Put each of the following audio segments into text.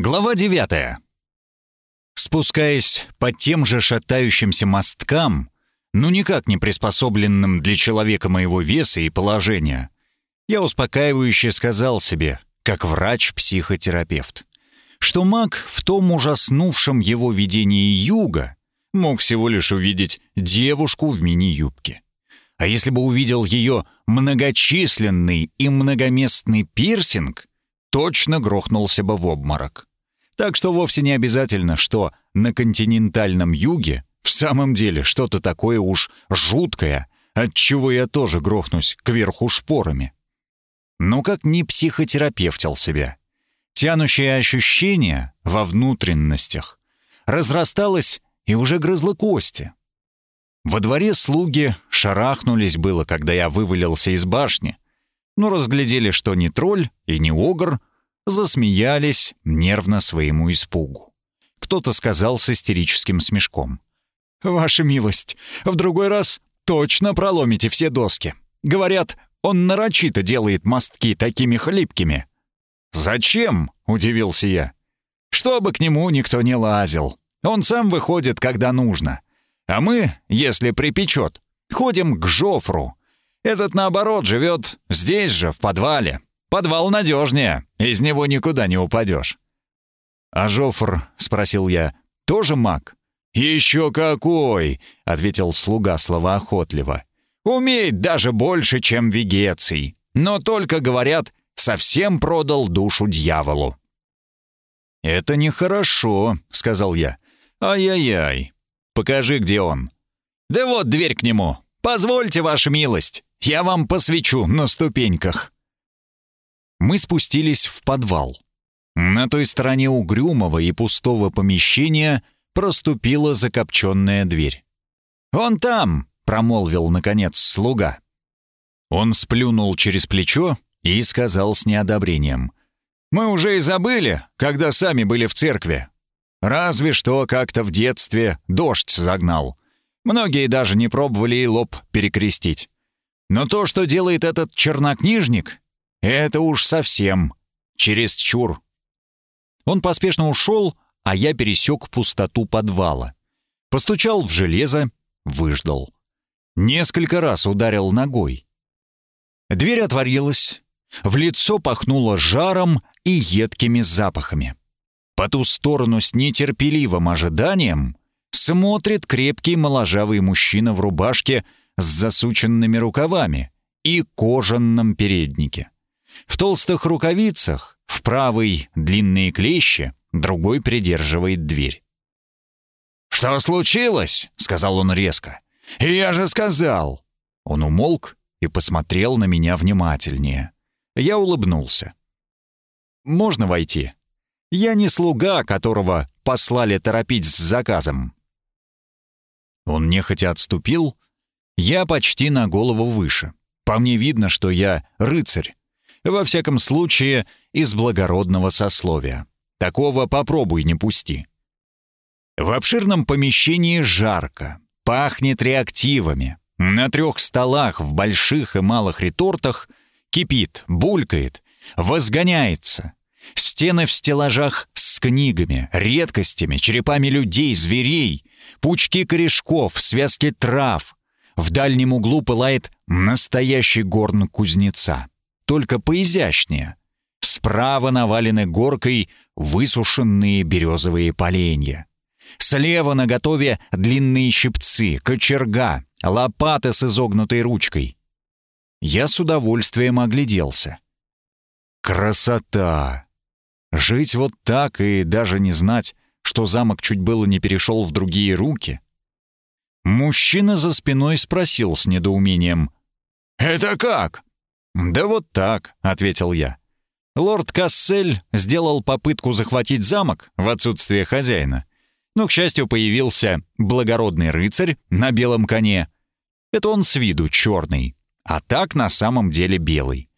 Глава 9. Спускаясь по тем же шатающимся мосткам, ну никак не приспособленным для человека моего веса и положения, я успокаивающе сказал себе, как врач-психотерапевт, что маг в том ужаснувшем его видении юга мог всего лишь увидеть девушку в мини-юбке. А если бы увидел ее многочисленный и многоместный пирсинг, точно грохнулся бы в обморок. Так что вовсе не обязательно, что на континентальном юге в самом деле что-то такое уж жуткое, от чего я тоже грохнусь кверху шпорами. Но как не психотерапевтил себя. Тянущее ощущение во внутренностях разрасталось и уже грызло кости. Во дворе слуги шарахнулись было, когда я вывалился из башни, но разглядели, что не тролль и не огр, засмеялись нервно своему испугу. Кто-то сказал с истерическим смешком. «Ваша милость, в другой раз точно проломите все доски. Говорят, он нарочито делает мостки такими хлипкими». «Зачем?» — удивился я. «Чтобы к нему никто не лазил. Он сам выходит, когда нужно. А мы, если припечет, ходим к Жофру. Этот, наоборот, живет здесь же, в подвале. Подвал надежнее, из него никуда не упадешь». «А Жофр?» — спросил я. «Тоже маг?» «Еще какой!» — ответил слуга словоохотливо. «Умеет даже больше, чем Вегеций. Но только, говорят, совсем продал душу дьяволу». «Это нехорошо», — сказал я. «Ай-яй-яй. Покажи, где он». «Да вот дверь к нему. Позвольте, ваша милость. Я вам посвечу на ступеньках». Мы спустились в подвал. На той стороне угрюмого и пустого помещения проступила закопченная дверь. «Он там!» — промолвил, наконец, слуга. Он сплюнул через плечо и сказал с неодобрением. «Мы уже и забыли, когда сами были в церкви. Разве что как-то в детстве дождь загнал. Многие даже не пробовали и лоб перекрестить. Но то, что делает этот чернокнижник, это уж совсем чересчур. Он поспешно ушел, а я пересек пустоту подвала. Постучал в железо, выждал. Несколько раз ударил ногой. Дверь отворилась. В лицо пахнуло жаром и едкими запахами. По ту сторону с нетерпеливым ожиданием смотрит крепкий моложавый мужчина в рубашке с засученными рукавами и кожаном переднике. В толстых рукавицах, в правой длинные клещи, другой придерживает дверь. «Что случилось?» — сказал он резко. «Я же сказал!» Он умолк и посмотрел на меня внимательнее. Я улыбнулся. «Можно войти? Я не слуга, которого послали торопить с заказом». Он нехотя отступил. Я почти на голову выше. По мне видно, что я рыцарь, во всяком случае, из благородного сословия. Такого попробуй не пусти. В обширном помещении жарко, пахнет реактивами. На трех столах в больших и малых ретортах кипит, булькает, возгоняется. Стены в стеллажах с книгами, редкостями, черепами людей, зверей, пучки корешков, связки трав. В дальнем углу пылает настоящий горн кузнеца только поизящнее. Справа навалены горкой высушенные березовые поленья. Слева на готове длинные щипцы, кочерга, лопаты с изогнутой ручкой. Я с удовольствием огляделся. Красота! Жить вот так и даже не знать, что замок чуть было не перешел в другие руки. Мужчина за спиной спросил с недоумением. «Это как?» «Да вот так», — ответил я. Лорд Кассель сделал попытку захватить замок в отсутствие хозяина. Но, к счастью, появился благородный рыцарь на белом коне. Это он с виду черный, а так на самом деле белый.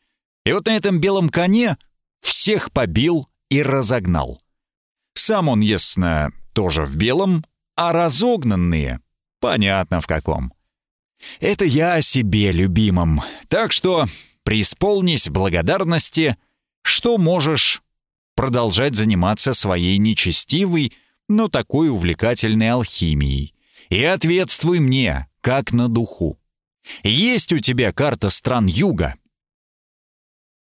И вот на этом белом коне всех побил и разогнал. Сам он, ясно, тоже в белом, а разогнанные — понятно в каком. Это я о себе любимом, так что преисполнись благодарности, что можешь продолжать заниматься своей нечестивой, но такой увлекательной алхимией. И ответствуй мне, как на духу. Есть у тебя карта стран юга?»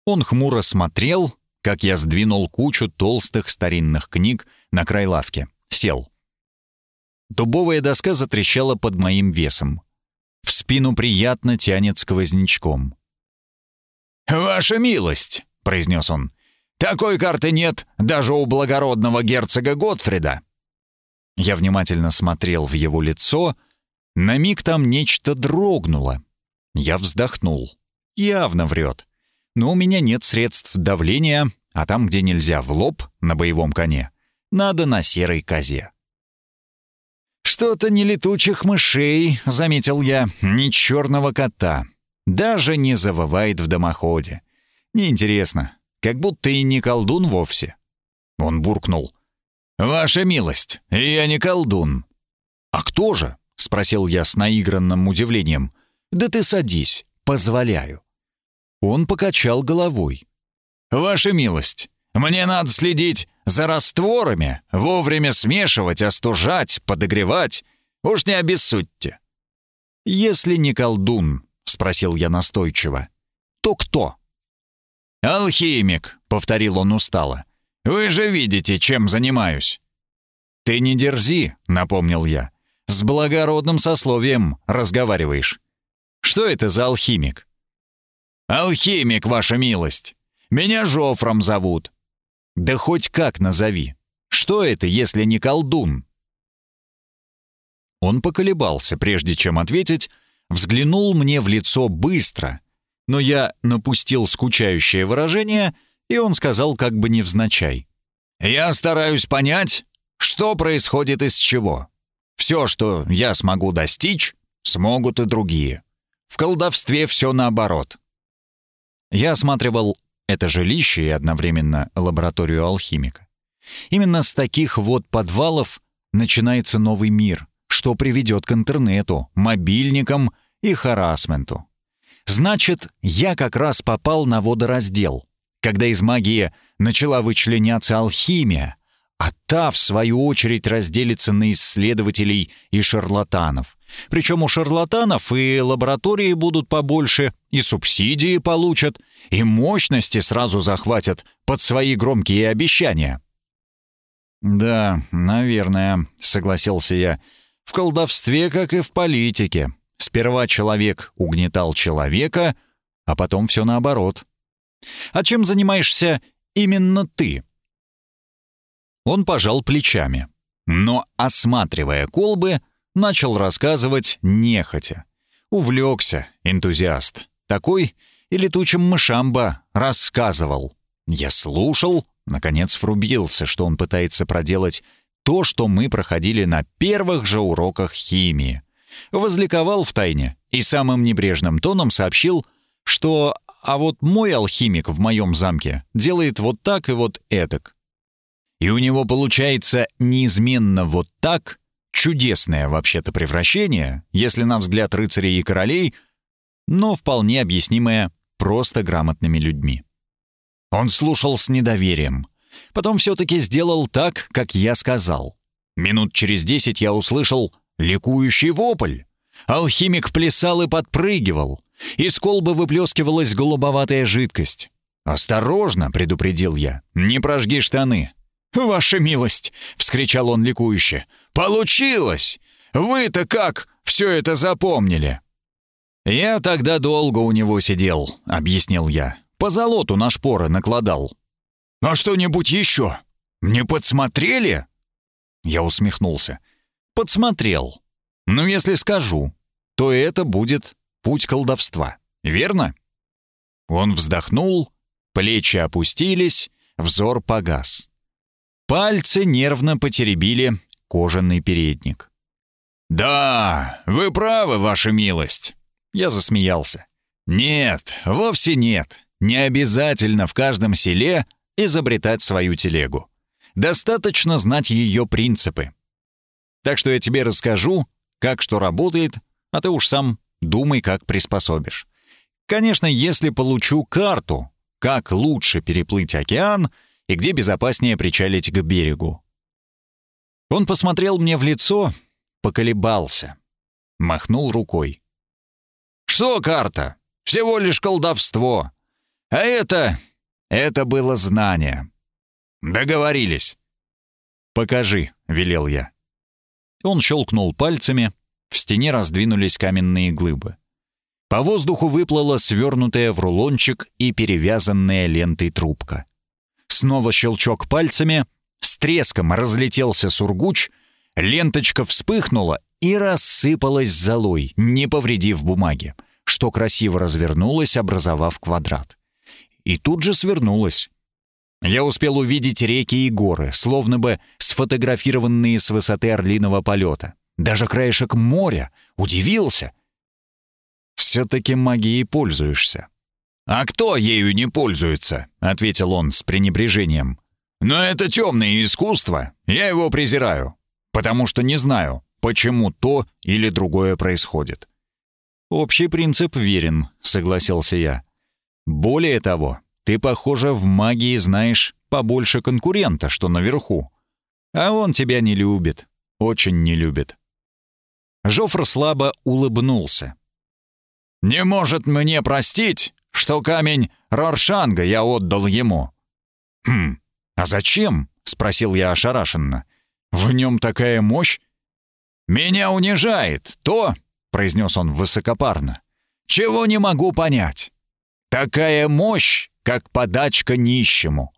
Он хмуро смотрел, как я сдвинул кучу толстых старинных книг на край лавки. Сел. Дубовая доска затрещала под моим весом. В спину приятно тянет сквознячком. «Ваша милость!» — произнес он. «Такой карты нет даже у благородного герцога Готфрида!» Я внимательно смотрел в его лицо. На миг там нечто дрогнуло. Я вздохнул. Явно врет. Но у меня нет средств давления, а там, где нельзя в лоб, на боевом коне, надо на серой козе. «Что-то не летучих мышей», — заметил я, — «ни черного кота. Даже не завывает в дымоходе. Неинтересно, как будто и не колдун вовсе». Он буркнул. «Ваша милость, я не колдун». «А кто же?» — спросил я с наигранным удивлением. «Да ты садись, позволяю». Он покачал головой. «Ваша милость, мне надо следить за растворами, вовремя смешивать, остужать, подогревать. Уж не обессудьте». «Если не колдун», — спросил я настойчиво, — «то кто?» «Алхимик», — повторил он устало. «Вы же видите, чем занимаюсь». «Ты не дерзи», — напомнил я. «С благородным сословием разговариваешь». «Что это за алхимик?» «Алхимик, ваша милость. Меня Жофром зовут». «Да хоть как назови. Что это, если не колдун?» Он поколебался, прежде чем ответить, взглянул мне в лицо быстро, но я напустил скучающее выражение, и он сказал как бы невзначай. «Я стараюсь понять, что происходит из чего. Все, что я смогу достичь, смогут и другие. В колдовстве все наоборот». Я осматривал это жилище и одновременно лабораторию алхимика. Именно с таких вот подвалов начинается новый мир, что приведет к интернету, мобильникам и харасменту. Значит, я как раз попал на водораздел, когда из магии начала вычленяться алхимия, а та, в свою очередь, разделится на исследователей и шарлатанов. Причем у шарлатанов и лаборатории будут побольше, и субсидии получат, и мощности сразу захватят под свои громкие обещания. «Да, наверное», — согласился я, — «в колдовстве, как и в политике. Сперва человек угнетал человека, а потом все наоборот. А чем занимаешься именно ты?» Он пожал плечами, но, осматривая колбы, начал рассказывать нехотя. Увлекся энтузиаст. Такой и летучим мышам бы рассказывал. Я слушал, наконец врубился, что он пытается проделать то, что мы проходили на первых же уроках химии. Возликовал в тайне и самым небрежным тоном сообщил, что «а вот мой алхимик в моем замке делает вот так и вот этак». И у него получается неизменно вот так, чудесное вообще-то превращение, если на взгляд рыцарей и королей, но вполне объяснимое просто грамотными людьми. Он слушал с недоверием. Потом все-таки сделал так, как я сказал. Минут через десять я услышал ликующий вопль. Алхимик плясал и подпрыгивал. Из колбы выплескивалась голубоватая жидкость. «Осторожно!» — предупредил я. «Не прожги штаны!» «Ваша милость!» — вскричал он ликующе. «Получилось! Вы-то как все это запомнили?» «Я тогда долго у него сидел», — объяснил я. «По золоту на шпоры накладал». «А что-нибудь еще? Не подсмотрели?» Я усмехнулся. «Подсмотрел. Но если скажу, то это будет путь колдовства, верно?» Он вздохнул, плечи опустились, взор погас. Пальцы нервно потеребили кожаный передник. «Да, вы правы, ваша милость!» Я засмеялся. «Нет, вовсе нет. Не обязательно в каждом селе изобретать свою телегу. Достаточно знать ее принципы. Так что я тебе расскажу, как что работает, а ты уж сам думай, как приспособишь. Конечно, если получу карту, как лучше переплыть океан — и где безопаснее причалить к берегу. Он посмотрел мне в лицо, поколебался, махнул рукой. «Что карта? Всего лишь колдовство. А это... это было знание. Договорились». «Покажи», — велел я. Он щелкнул пальцами, в стене раздвинулись каменные глыбы. По воздуху выплыла свернутая в рулончик и перевязанная лентой трубка. Снова щелчок пальцами, с треском разлетелся сургуч, ленточка вспыхнула и рассыпалась золой, не повредив бумаги, что красиво развернулась, образовав квадрат. И тут же свернулась. Я успел увидеть реки и горы, словно бы сфотографированные с высоты орлиного полета. Даже краешек моря. Удивился — все-таки магией пользуешься». «А кто ею не пользуется?» — ответил он с пренебрежением. «Но это темное искусство. Я его презираю, потому что не знаю, почему то или другое происходит». «Общий принцип верен», — согласился я. «Более того, ты, похоже, в магии знаешь побольше конкурента, что наверху. А он тебя не любит, очень не любит». Жофр слабо улыбнулся. Не может мне простить, что камень Роршанга я отдал ему». «Хм, а зачем?» — спросил я ошарашенно. «В нем такая мощь?» «Меня унижает то», — произнес он высокопарно, «чего не могу понять. Такая мощь, как подачка нищему.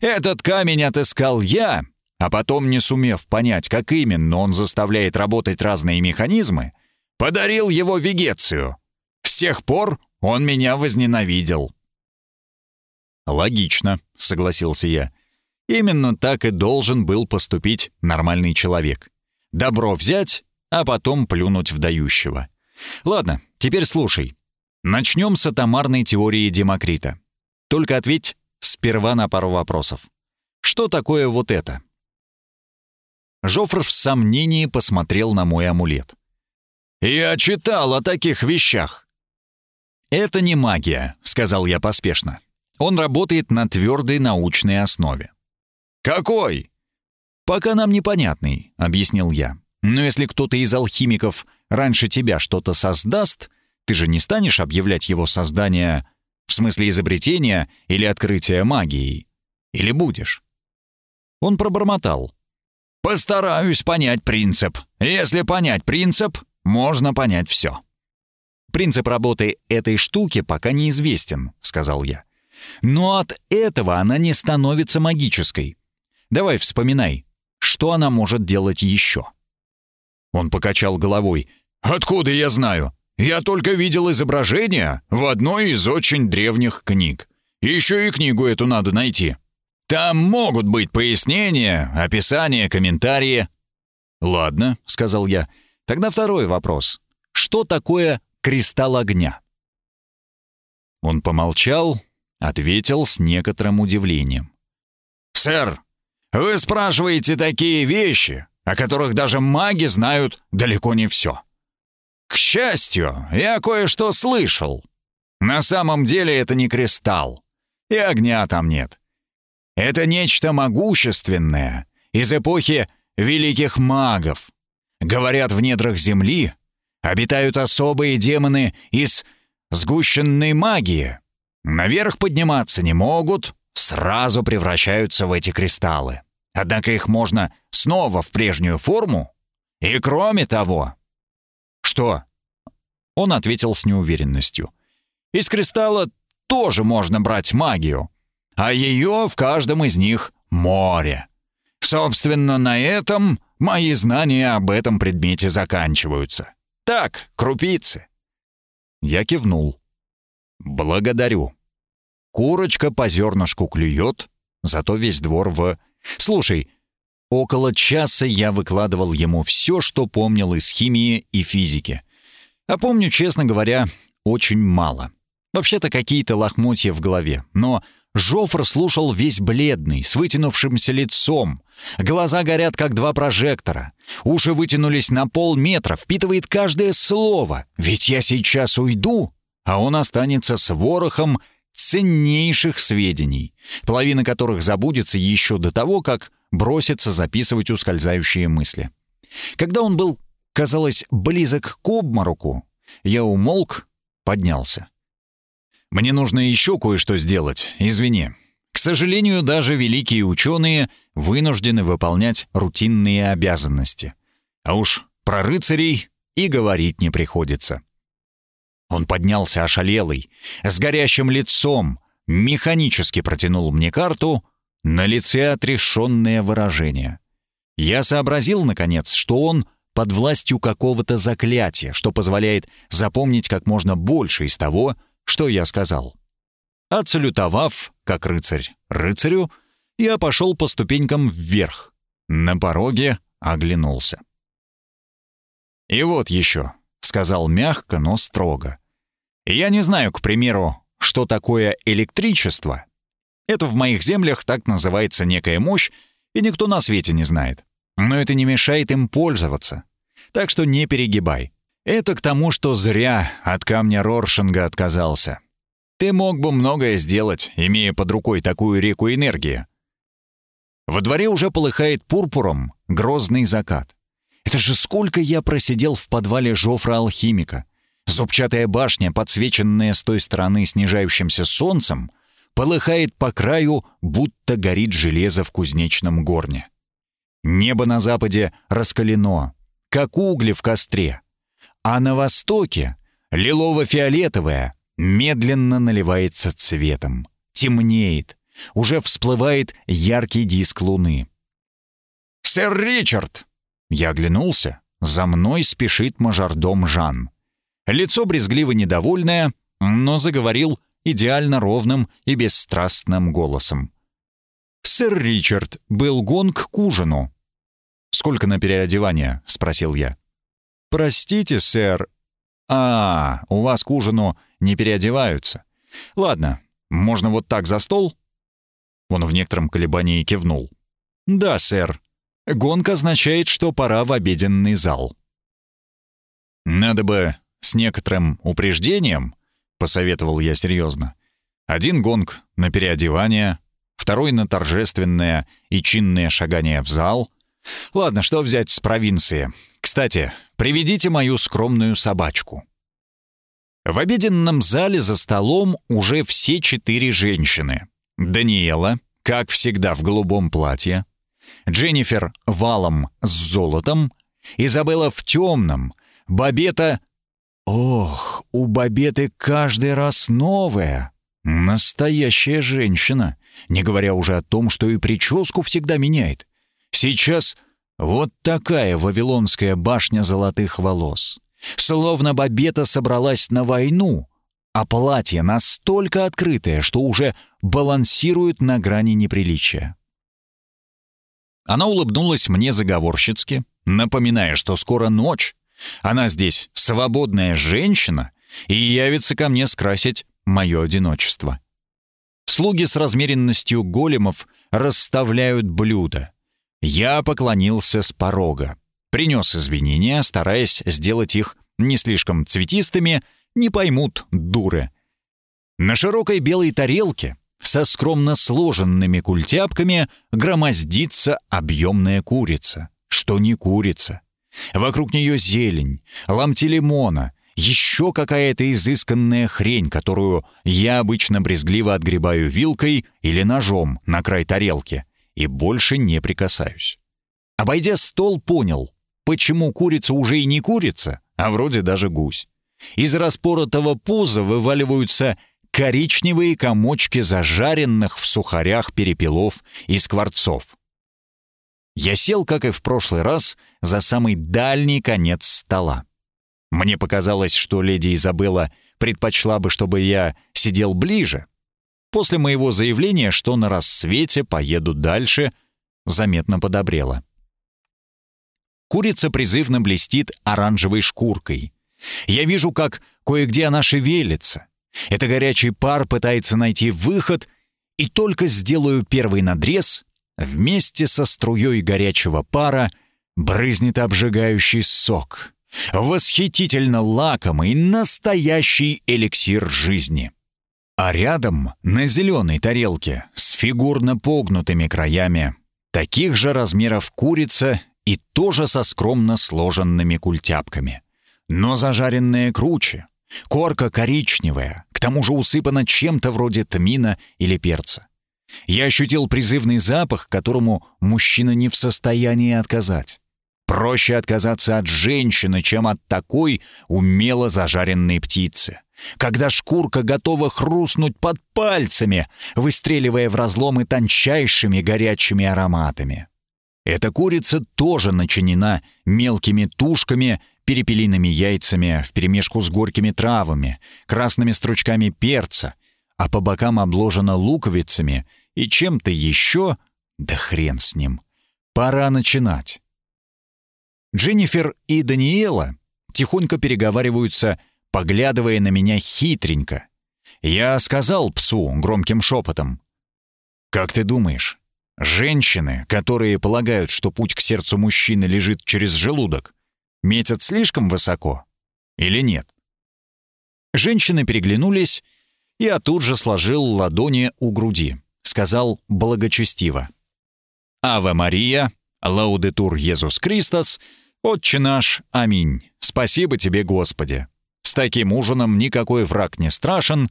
Этот камень отыскал я, а потом, не сумев понять, как именно он заставляет работать разные механизмы, подарил его Вегецию, с тех пор он меня возненавидел». «Логично», — согласился я. «Именно так и должен был поступить нормальный человек. Добро взять, а потом плюнуть в дающего. Ладно, теперь слушай. Начнем с атомарной теории Демокрита. Только ответь сперва на пару вопросов. Что такое вот это?» Жофр в сомнении посмотрел на мой амулет. «Я читал о таких вещах. «Это не магия», — сказал я поспешно. «Он работает на твердой научной основе». «Какой?» «Пока нам непонятный», — объяснил я. «Но если кто-то из алхимиков раньше тебя что-то создаст, ты же не станешь объявлять его создание в смысле изобретения или открытия магией. Или будешь?» Он пробормотал. «Постараюсь понять принцип. Если понять принцип, можно понять все». Принцип работы этой штуки пока неизвестен, сказал я. Но от этого она не становится магической. Давай вспоминай, что она может делать еще. Он покачал головой. Откуда я знаю? Я только видел изображение в одной из очень древних книг. Еще и книгу эту надо найти. Там могут быть пояснения, описания, комментарии. Ладно, сказал я. Тогда второй вопрос. Что такое кристалл огня. Он помолчал, ответил с некоторым удивлением. «Сэр, вы спрашиваете такие вещи, о которых даже маги знают далеко не все. К счастью, я кое-что слышал. На самом деле это не кристалл, и огня там нет. Это нечто могущественное из эпохи великих магов. Говорят, в недрах Земли обитают особые демоны из сгущенной магии. Наверх подниматься не могут, сразу превращаются в эти кристаллы. Однако их можно снова в прежнюю форму. И кроме того... Что? Он ответил с неуверенностью. Из кристалла тоже можно брать магию, а ее в каждом из них море. Собственно, на этом мои знания об этом предмете заканчиваются. Так, крупицы». Я кивнул. «Благодарю. Курочка по зернышку клюет, зато весь двор в... Слушай, около часа я выкладывал ему все, что помнил из химии и физики. А помню, честно говоря, очень мало. Вообще-то какие-то лохмотья в голове, но Жофр слушал весь бледный, с вытянувшимся лицом. Глаза горят, как два прожектора. Уши вытянулись на полметра, впитывает каждое слово. Ведь я сейчас уйду, а он останется с ворохом ценнейших сведений, половина которых забудется еще до того, как бросится записывать ускользающие мысли. Когда он был, казалось, близок к обмороку, я умолк, поднялся. «Мне нужно еще кое-что сделать, извини. К сожалению, даже великие ученые вынуждены выполнять рутинные обязанности. А уж про рыцарей и говорить не приходится». Он поднялся ошалелый, с горящим лицом, механически протянул мне карту, на лице отрешенное выражение. Я сообразил, наконец, что он под властью какого-то заклятия, что позволяет запомнить как можно больше из того, что я сказал. Отсалютовав, как рыцарь, рыцарю, я пошел по ступенькам вверх. На пороге оглянулся. «И вот еще», — сказал мягко, но строго. «Я не знаю, к примеру, что такое электричество. Это в моих землях так называется некая мощь, и никто на свете не знает. Но это не мешает им пользоваться. Так что не перегибай. Это к тому, что зря от камня Роршинга отказался. Ты мог бы многое сделать, имея под рукой такую реку энергии. Во дворе уже полыхает пурпуром грозный закат. Это же сколько я просидел в подвале Жофра-алхимика. Зубчатая башня, подсвеченная с той стороны снижающимся солнцем, полыхает по краю, будто горит железо в кузнечном горне. Небо на западе раскалено, как угли в костре, а на востоке лилово-фиолетовое медленно наливается цветом, темнеет, уже всплывает яркий диск луны. «Сэр Ричард!» Я оглянулся. За мной спешит мажордом Жан. Лицо брезгливо недовольное, но заговорил идеально ровным и бесстрастным голосом. «Сэр Ричард, был гонг к ужину». «Сколько на переодевание?» — спросил я. «Простите, сэр». «А, у вас к ужину не переодеваются. Ладно, можно вот так за стол?» Он в некотором колебании кивнул. «Да, сэр. Гонка означает, что пора в обеденный зал». «Надо бы с некоторым упреждением», — посоветовал я серьезно. «Один гонг на переодевание, второй на торжественное и чинное шагание в зал. Ладно, что взять с провинции? Кстати, приведите мою скромную собачку». В обеденном зале за столом уже все четыре женщины. Даниэла, как всегда в голубом платье, Дженнифер валом с золотом, Изабелла в темном, Бабета... Ох, у Бабеты каждый раз новая. Настоящая женщина, не говоря уже о том, что и прическу всегда меняет. Сейчас вот такая вавилонская башня золотых волос. Словно Бабета собралась на войну, а платье настолько открытое, что уже балансирует на грани неприличия. Она улыбнулась мне заговорщицки, напоминая, что скоро ночь. Она здесь свободная женщина и явится ко мне скрасить мое одиночество. Слуги с размеренностью големов расставляют блюда. Я поклонился с порога. Принес извинения, стараясь сделать их не слишком цветистыми, не поймут, дуры. На широкой белой тарелке со скромно сложенными культяпками громоздится объемная курица. Что не курица. Вокруг нее зелень, ломти лимона, еще какая-то изысканная хрень, которую я обычно брезгливо отгребаю вилкой или ножом на край тарелки и больше не прикасаюсь. Обойдя стол, понял, почему курица уже и не курица, а вроде даже гусь. Из распоротого пуза вываливаются коричневые комочки зажаренных в сухарях перепелов и скворцов. Я сел, как и в прошлый раз, за самый дальний конец стола. Мне показалось, что леди Изабелла предпочла бы, чтобы я сидел ближе. После моего заявления, что на рассвете поеду дальше, заметно подобрела. Курица призывно блестит оранжевой шкуркой. Я вижу, как кое-где она шевелится, это горячий пар пытается найти выход, и только сделаю первый надрез, вместе со струей горячего пара брызнет обжигающий сок. Восхитительно лакомый, настоящий эликсир жизни. А рядом, на зеленой тарелке, с фигурно погнутыми краями, таких же размеров курица и тоже со скромно сложенными культяпками. Но зажаренная круче, корка коричневая, к тому же усыпана чем-то вроде тмина или перца. Я ощутил призывный запах, которому мужчина не в состоянии отказать. Проще отказаться от женщины, чем от такой умело зажаренной птицы когда шкурка готова хрустнуть под пальцами, выстреливая в разломы тончайшими горячими ароматами. Эта курица тоже начинена мелкими тушками, перепелиными яйцами вперемешку с горькими травами, красными стручками перца, а по бокам обложена луковицами и чем-то еще, да хрен с ним. Пора начинать. Дженнифер и Даниэла тихонько переговариваются поглядывая на меня хитренько. Я сказал псу громким шепотом. «Как ты думаешь, женщины, которые полагают, что путь к сердцу мужчины лежит через желудок, метят слишком высоко или нет?» Женщины переглянулись, и я тут же сложил ладони у груди, сказал благочестиво. «Ава Мария, лаудетур Иисус Христос, Отче наш, аминь. Спасибо тебе, Господи». С таким ужином никакой враг не страшен.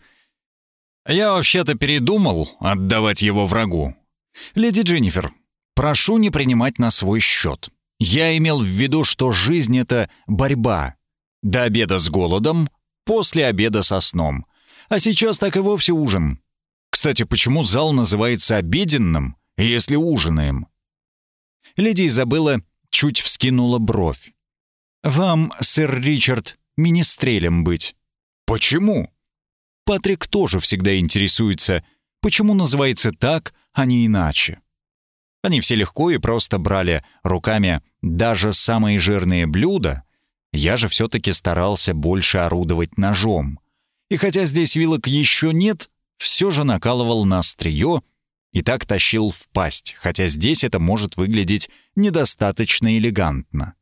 Я вообще-то передумал отдавать его врагу. Леди Дженнифер, прошу не принимать на свой счет. Я имел в виду, что жизнь — это борьба. До обеда с голодом, после обеда со сном. А сейчас так и вовсе ужин. Кстати, почему зал называется обеденным, если ужинаем? Леди Изабелла чуть вскинула бровь. «Вам, сэр Ричард, министрелем быть. Почему? Патрик тоже всегда интересуется, почему называется так, а не иначе. Они все легко и просто брали руками даже самые жирные блюда. Я же все-таки старался больше орудовать ножом. И хотя здесь вилок еще нет, все же накалывал на острие и так тащил в пасть, хотя здесь это может выглядеть недостаточно элегантно.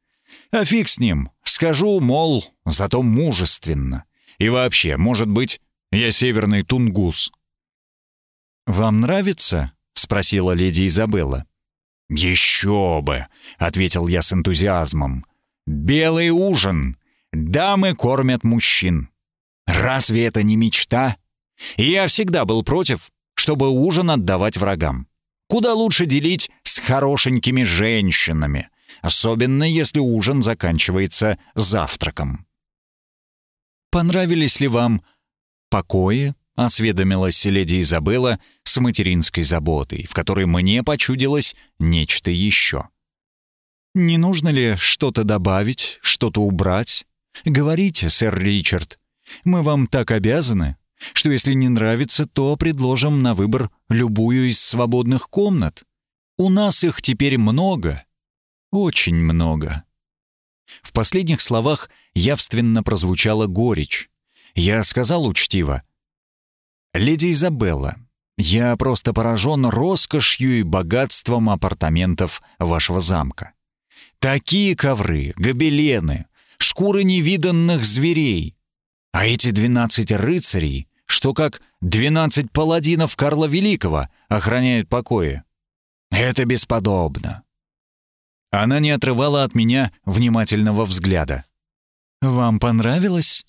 А фиг с ним. Скажу, мол, зато мужественно. И вообще, может быть, я северный тунгус. «Вам нравится?» — спросила леди Изабелла. «Еще бы!» — ответил я с энтузиазмом. «Белый ужин! Дамы кормят мужчин! Разве это не мечта? Я всегда был против, чтобы ужин отдавать врагам. Куда лучше делить с хорошенькими женщинами, особенно если ужин заканчивается завтраком. «Понравились ли вам покои?» — осведомилась леди Изабелла с материнской заботой, в которой мне почудилось нечто еще. «Не нужно ли что-то добавить, что-то убрать? Говорите, сэр Ричард. Мы вам так обязаны, что если не нравится, то предложим на выбор любую из свободных комнат. У нас их теперь много, очень много. В последних словах явственно прозвучала горечь. Я сказал учтиво. «Леди Изабелла, я просто поражен роскошью и богатством апартаментов вашего замка. Такие ковры, гобелены, шкуры невиданных зверей. А эти двенадцать рыцарей, что как двенадцать паладинов Карла Великого охраняют покои. Это бесподобно. Она не отрывала от меня внимательного взгляда. «Вам понравилось?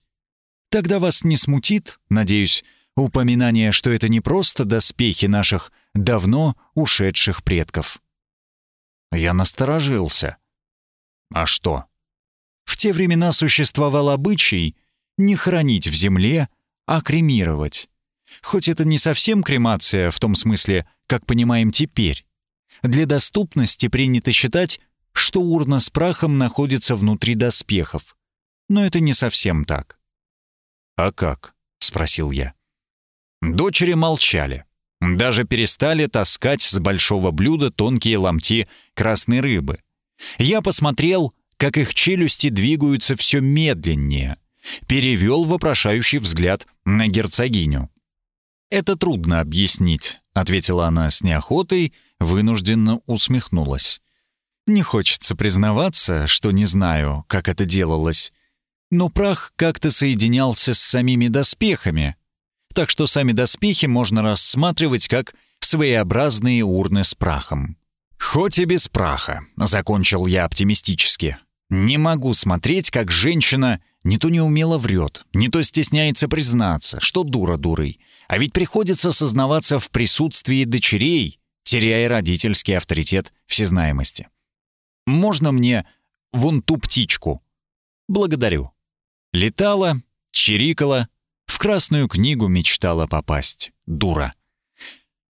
Тогда вас не смутит, надеюсь, упоминание, что это не просто доспехи наших давно ушедших предков». Я насторожился. «А что?» В те времена существовал обычай не хранить в земле, а кремировать. Хоть это не совсем кремация в том смысле, как понимаем теперь. Для доступности принято считать, что урна с прахом находится внутри доспехов. Но это не совсем так. «А как?» — спросил я. Дочери молчали. Даже перестали таскать с большого блюда тонкие ломти красной рыбы. Я посмотрел, как их челюсти двигаются все медленнее. Перевел вопрошающий взгляд на герцогиню. «Это трудно объяснить», — ответила она с неохотой, вынужденно усмехнулась. Не хочется признаваться, что не знаю, как это делалось. Но прах как-то соединялся с самими доспехами. так что сами доспехи можно рассматривать как своеобразные урны с прахом. «Хоть и без праха», — закончил я оптимистически. «Не могу смотреть, как женщина не то неумело врет, не то стесняется признаться, что дура дурой. А ведь приходится сознаваться в присутствии дочерей, теряя родительский авторитет всезнаемости. Можно мне вон ту птичку?» «Благодарю». Летала, чирикала, в Красную книгу мечтала попасть. Дура.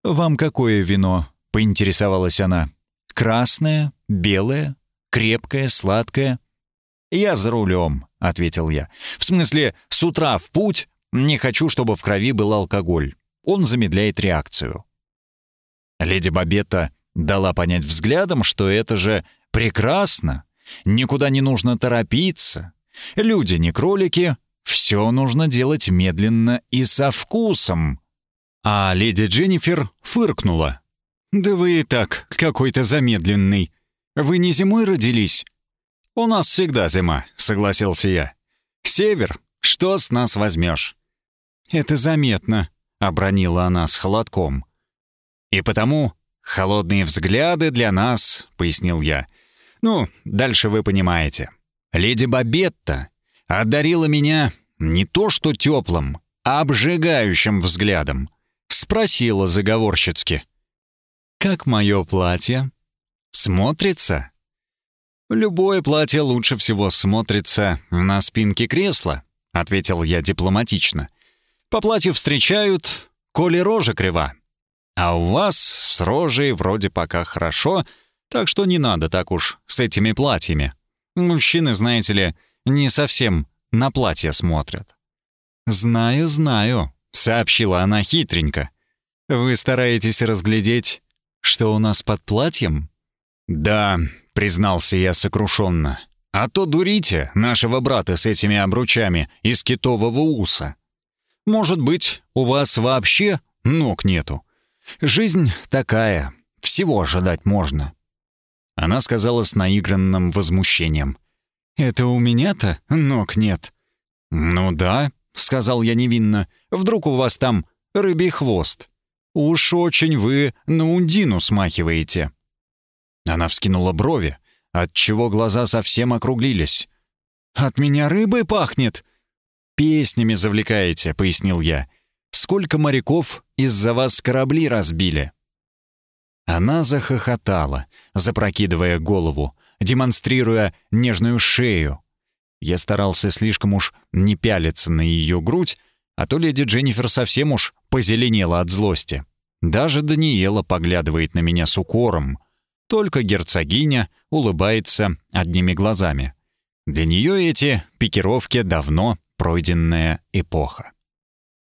«Вам какое вино?» — поинтересовалась она. «Красное? Белое? Крепкое? Сладкое?» «Я за рулем», — ответил я. «В смысле, с утра в путь. Не хочу, чтобы в крови был алкоголь. Он замедляет реакцию». Леди Бабетта дала понять взглядом, что это же прекрасно. Никуда не нужно торопиться. Люди не кролики, все нужно делать медленно и со вкусом. А леди Дженнифер фыркнула. «Да вы и так какой-то замедленный. Вы не зимой родились?» «У нас всегда зима», — согласился я. «Север, что с нас возьмешь?» «Это заметно», — обронила она с холодком. «И потому холодные взгляды для нас», — пояснил я. «Ну, дальше вы понимаете. Леди Бабетта одарила меня не то что теплым, а обжигающим взглядом. Спросила заговорщицки. «Как мое платье?» «Смотрится?» «Любое платье лучше всего смотрится на спинке кресла», — ответил я дипломатично. «По платью встречают, коли рожа крива. А у вас с рожей вроде пока хорошо, так что не надо так уж с этими платьями. Мужчины, знаете ли, не совсем на платье смотрят». «Знаю, знаю», — сообщила она хитренько. «Вы стараетесь разглядеть что у нас под платьем?» «Да», — признался я сокрушенно. «А то дурите нашего брата с этими обручами из китового уса. Может быть, у вас вообще ног нету? Жизнь такая, всего ожидать можно». Она сказала с наигранным возмущением. «Это у меня-то ног нет». «Ну да», — сказал я невинно. «Вдруг у вас там рыбий хвост?» «Уж очень вы на Ундину смахиваете». Она вскинула брови, отчего глаза совсем округлились. «От меня рыбой пахнет!» «Песнями завлекаете», — пояснил я. «Сколько моряков из-за вас корабли разбили?» Она захохотала, запрокидывая голову, демонстрируя нежную шею. Я старался слишком уж не пялиться на ее грудь, а то леди Дженнифер совсем уж позеленела от злости. Даже Даниэла поглядывает на меня с укором. Только герцогиня улыбается одними глазами. Для нее эти пикировки давно пройденная эпоха.